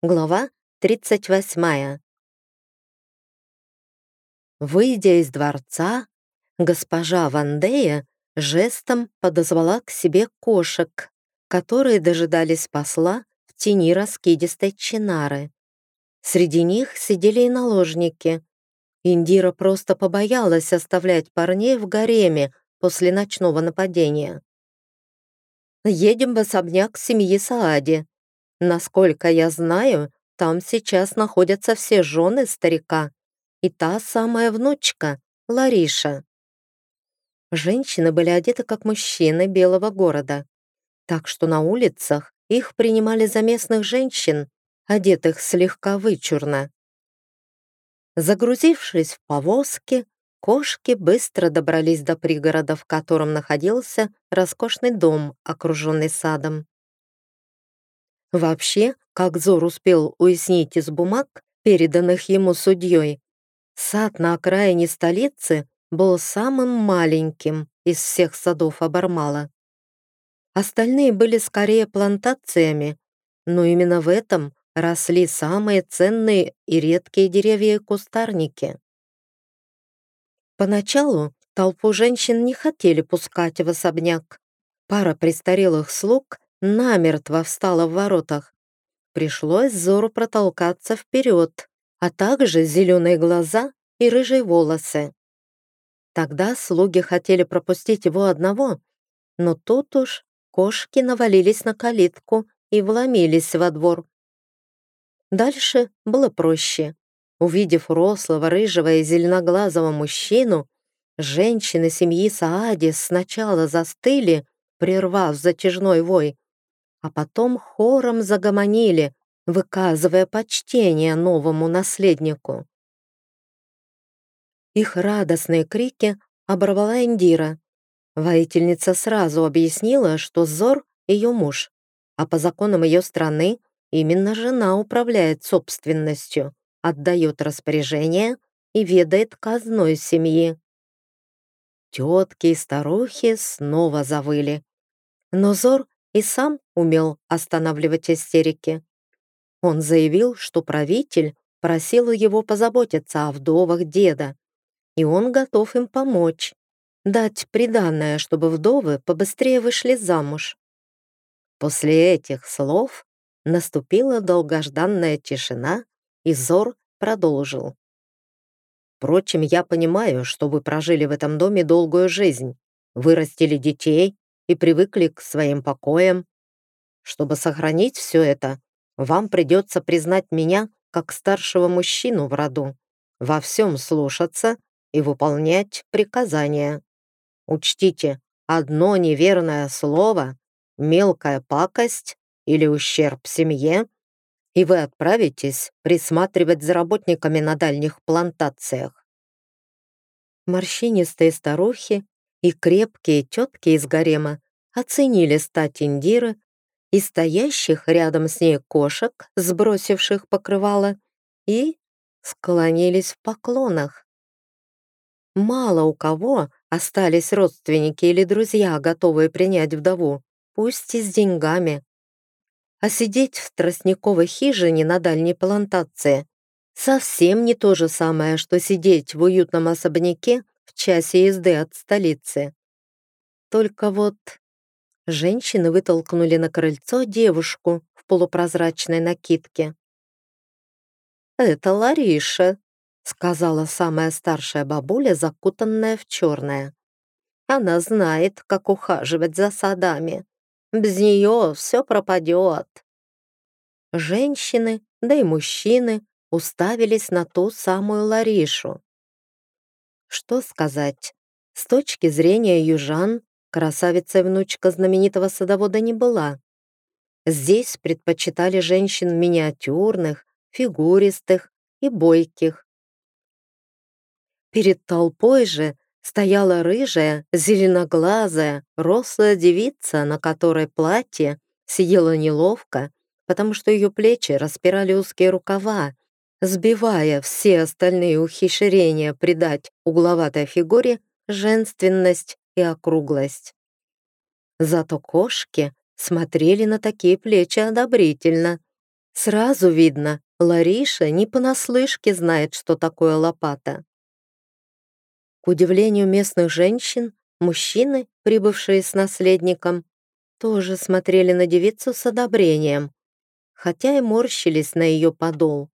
Глава 38. Выйдя из дворца, госпожа Вандея жестом подозвала к себе кошек, которые дожидались посла в тени раскидистой чинары. Среди них сидели и наложники. Индира просто побоялась оставлять парней в гареме после ночного нападения. «Едем в особняк семьи Саади», Насколько я знаю, там сейчас находятся все жены старика и та самая внучка, Лариша. Женщины были одеты как мужчины белого города, так что на улицах их принимали за местных женщин, одетых слегка вычурно. Загрузившись в повозки, кошки быстро добрались до пригорода, в котором находился роскошный дом, окруженный садом. Вообще, как Зор успел уяснить из бумаг, переданных ему судьей, сад на окраине столицы был самым маленьким из всех садов Абармала. Остальные были скорее плантациями, но именно в этом росли самые ценные и редкие деревья и кустарники. Поначалу толпу женщин не хотели пускать в особняк. Пара престарелых слуг намертво встала в воротах. Пришлось Зору протолкаться вперед, а также зеленые глаза и рыжие волосы. Тогда слуги хотели пропустить его одного, но тут уж кошки навалились на калитку и вломились во двор. Дальше было проще. Увидев рослого, рыжего и зеленоглазого мужчину, женщины семьи Саади сначала застыли, прервав затяжной вой, а потом хором загомонили, выказывая почтение новому наследнику. Их радостные крики оборвала Индира. Воительница сразу объяснила, что Зор — ее муж, а по законам ее страны именно жена управляет собственностью, отдает распоряжение и ведает казной семьи. Тетки и старухи снова завыли. Но Зор и сам умел останавливать истерики. Он заявил, что правитель просил его позаботиться о вдовах деда, и он готов им помочь, дать приданное, чтобы вдовы побыстрее вышли замуж. После этих слов наступила долгожданная тишина, и Зор продолжил. «Впрочем, я понимаю, что вы прожили в этом доме долгую жизнь, вырастили детей и привыкли к своим покоям. Чтобы сохранить все это, вам придется признать меня как старшего мужчину в роду, во всем слушаться и выполнять приказания. Учтите, одно неверное слово, мелкая пакость или ущерб семье, и вы отправитесь присматривать за работниками на дальних плантациях. Морщинистые старухи и крепкие тетки из гарема оценили стать Индиры и стоящих рядом с ней кошек, сбросивших покрывало, и склонились в поклонах. Мало у кого остались родственники или друзья, готовые принять вдову, пусть и с деньгами. А сидеть в тростниковой хижине на дальней плантации совсем не то же самое, что сидеть в уютном особняке часе езды от столицы. Только вот женщины вытолкнули на крыльцо девушку в полупрозрачной накидке. «Это Лариша», — сказала самая старшая бабуля, закутанная в черное. «Она знает, как ухаживать за садами. Без нее все пропадет». Женщины, да и мужчины уставились на ту самую Ларишу. Что сказать? С точки зрения южан, красавица-внучка знаменитого садовода не была. Здесь предпочитали женщин миниатюрных, фигуристых и бойких. Перед толпой же стояла рыжая, зеленоглазая, рослая девица, на которой платье сидело неловко, потому что ее плечи распирали узкие рукава, сбивая все остальные ухищрения придать угловатой фигуре женственность и округлость. Зато кошки смотрели на такие плечи одобрительно, Сразу видно, Лариша не понаслышке знает, что такое лопата. К удивлению местных женщин, мужчины, прибывшие с наследником, тоже смотрели на девицу с одобрением, хотя и морщились на ее подол.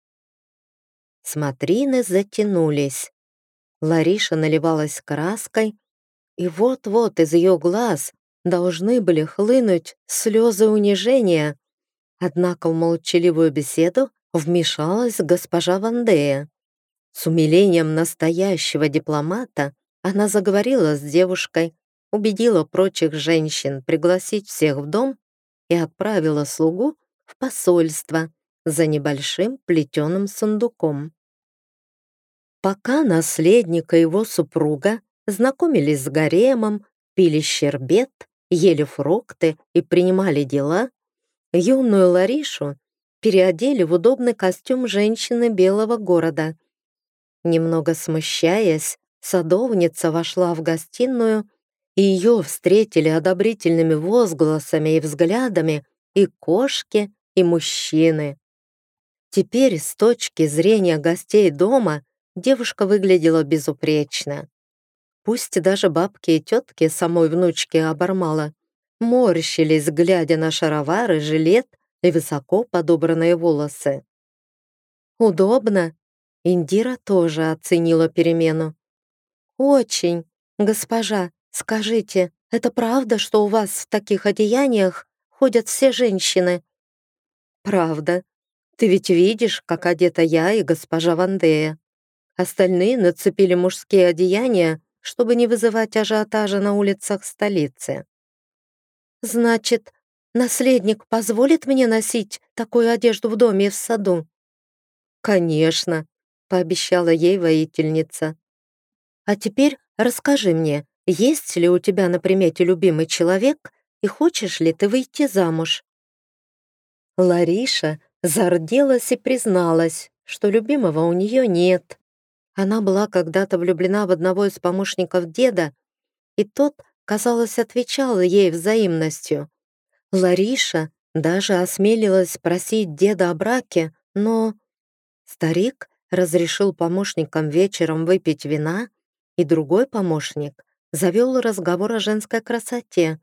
Смотрины затянулись. Лариша наливалась краской, и вот-вот из ее глаз должны были хлынуть слезы унижения. Однако в молчаливую беседу вмешалась госпожа Вандея. С умилением настоящего дипломата она заговорила с девушкой, убедила прочих женщин пригласить всех в дом и отправила слугу в посольство за небольшим плетеным сундуком. Пока наследник и его супруга знакомились с гаремом, пили щербет, ели фрукты и принимали дела, юную Ларишу переодели в удобный костюм женщины белого города. Немного смущаясь, садовница вошла в гостиную, и ее встретили одобрительными возгласами и взглядами и кошки, и мужчины. Теперь, с точки зрения гостей дома, девушка выглядела безупречно. Пусть даже бабки и тетки самой внучки обормала, морщились, глядя на шаровары, жилет и высоко подобранные волосы. «Удобно?» Индира тоже оценила перемену. «Очень. Госпожа, скажите, это правда, что у вас в таких одеяниях ходят все женщины?» «Правда. Ты ведь видишь, как одета я и госпожа Вандея. Остальные нацепили мужские одеяния, чтобы не вызывать ажиотажа на улицах столицы. «Значит, наследник позволит мне носить такую одежду в доме и в саду?» «Конечно», — пообещала ей воительница. «А теперь расскажи мне, есть ли у тебя на примете любимый человек и хочешь ли ты выйти замуж?» Лариша зарделась и призналась, что любимого у нее нет. Она была когда-то влюблена в одного из помощников деда, и тот, казалось, отвечал ей взаимностью. Лариша даже осмелилась просить деда о браке, но старик разрешил помощникам вечером выпить вина, и другой помощник завел разговор о женской красоте.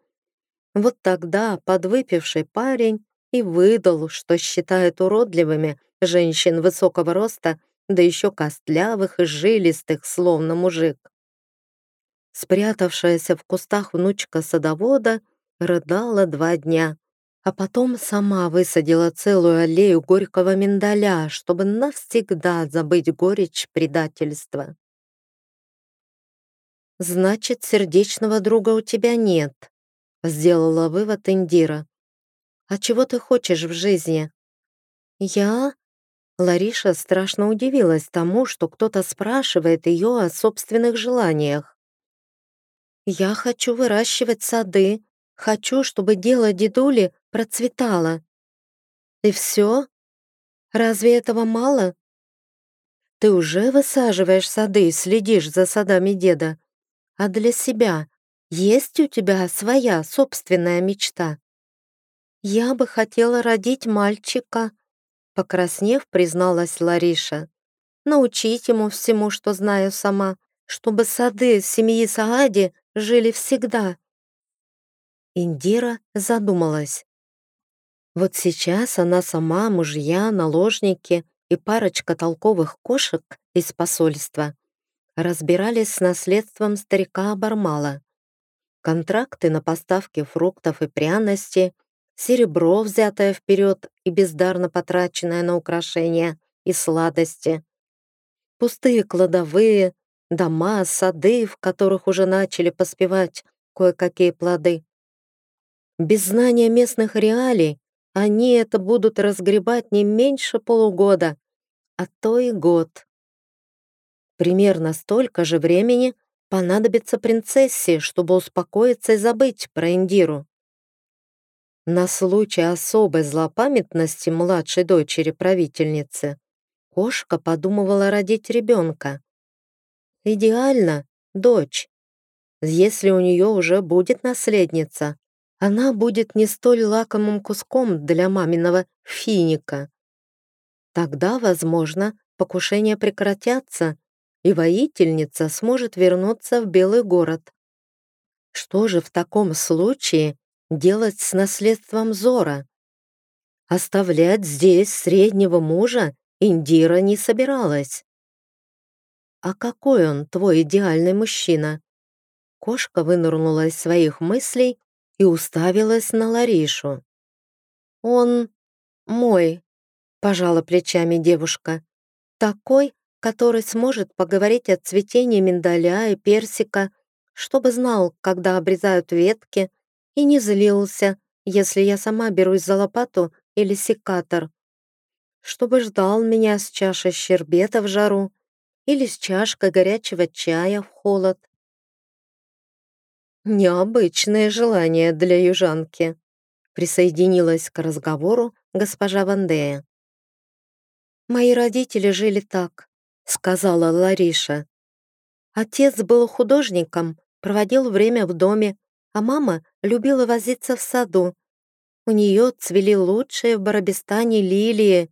Вот тогда подвыпивший парень и выдал, что считает уродливыми женщин высокого роста да еще костлявых и жилистых, словно мужик. Спрятавшаяся в кустах внучка садовода рыдала два дня, а потом сама высадила целую аллею горького миндаля, чтобы навсегда забыть горечь предательства. «Значит, сердечного друга у тебя нет», — сделала вывод Индира. «А чего ты хочешь в жизни?» «Я Лариша страшно удивилась тому, что кто-то спрашивает ее о собственных желаниях. «Я хочу выращивать сады, хочу, чтобы дело дедули процветало». «И все? Разве этого мало?» «Ты уже высаживаешь сады и следишь за садами деда. А для себя есть у тебя своя собственная мечта?» «Я бы хотела родить мальчика», Покраснев, призналась Лариша. «Научить ему всему, что знаю сама, чтобы сады семьи Саади жили всегда». Индира задумалась. Вот сейчас она сама, мужья, наложники и парочка толковых кошек из посольства разбирались с наследством старика Бармала. Контракты на поставки фруктов и пряностей — серебро, взятое вперед и бездарно потраченное на украшения и сладости, пустые кладовые, дома, сады, в которых уже начали поспевать кое-какие плоды. Без знания местных реалий они это будут разгребать не меньше полугода, а то и год. Примерно столько же времени понадобится принцессе, чтобы успокоиться и забыть про Индиру. На случай особой злопамятности младшей дочери правительницы кошка подумывала родить ребенка. Идеально, дочь. Если у нее уже будет наследница, она будет не столь лакомым куском для маминого финика, Тогда, возможно, покушения прекратятся, и воительница сможет вернуться в Белый город. Что же в таком случае делать с наследством Зора? Оставлять здесь среднего мужа Индира не собиралась. «А какой он, твой идеальный мужчина?» Кошка вынырнула из своих мыслей и уставилась на Ларишу. «Он мой», — пожала плечами девушка. «Такой, который сможет поговорить о цветении миндаля и персика, чтобы знал, когда обрезают ветки, и не злился, если я сама берусь за лопату или секатор. Чтобы ждал меня с чашей щербета в жару или с чашкой горячего чая в холод. Необычное желание для южанки, присоединилась к разговору госпожа Вандея. «Мои родители жили так», — сказала Лариша. «Отец был художником, проводил время в доме, а мама любила возиться в саду. У нее цвели лучшие в Барабистане лилии».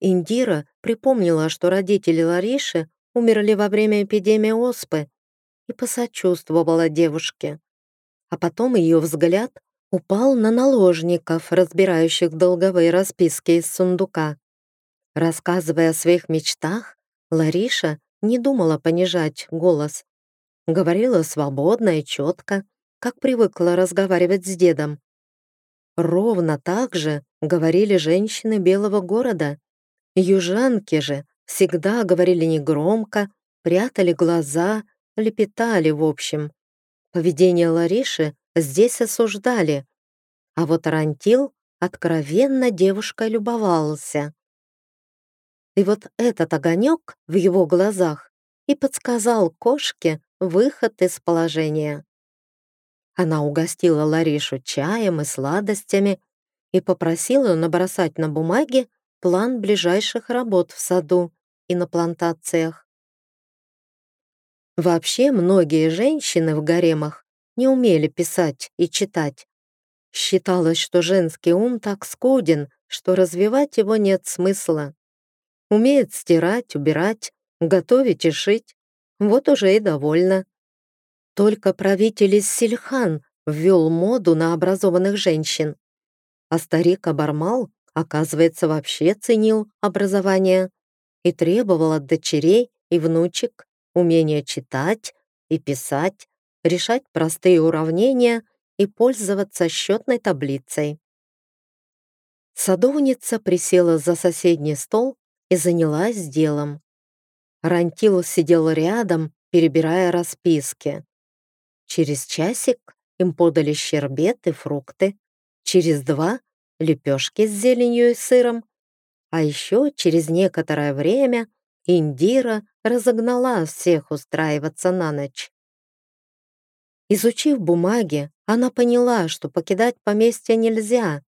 Индира припомнила, что родители Лариши умерли во время эпидемии оспы и посочувствовала девушке. А потом ее взгляд упал на наложников, разбирающих долговые расписки из сундука. Рассказывая о своих мечтах, Лариша не думала понижать голос. Говорила свободно и четко, как привыкла разговаривать с дедом. Ровно так же говорили женщины Белого города. Южанки же всегда говорили негромко, прятали глаза, лепетали в общем. Поведение Лариши здесь осуждали, а вот Рантил откровенно девушкой любовался. И вот этот огонек в его глазах и подсказал кошке выход из положения. Она угостила Ларишу чаем и сладостями и попросила набросать на бумаге план ближайших работ в саду и на плантациях. Вообще многие женщины в гаремах не умели писать и читать. Считалось, что женский ум так скуден, что развивать его нет смысла. Умеет стирать, убирать, готовить и шить. Вот уже и довольна. Только правитель из Сильхан ввел моду на образованных женщин. А старик Абармал, оказывается, вообще ценил образование и требовал от дочерей и внучек умения читать и писать, решать простые уравнения и пользоваться счетной таблицей. Садовница присела за соседний стол и занялась делом. Рантил сидел рядом, перебирая расписки. Через часик им подали щербет и фрукты, через два — лепешки с зеленью и сыром, а еще через некоторое время Индира разогнала всех устраиваться на ночь. Изучив бумаги, она поняла, что покидать поместье нельзя.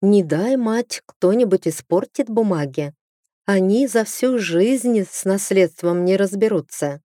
Не дай, мать, кто-нибудь испортит бумаги. Они за всю жизнь с наследством не разберутся.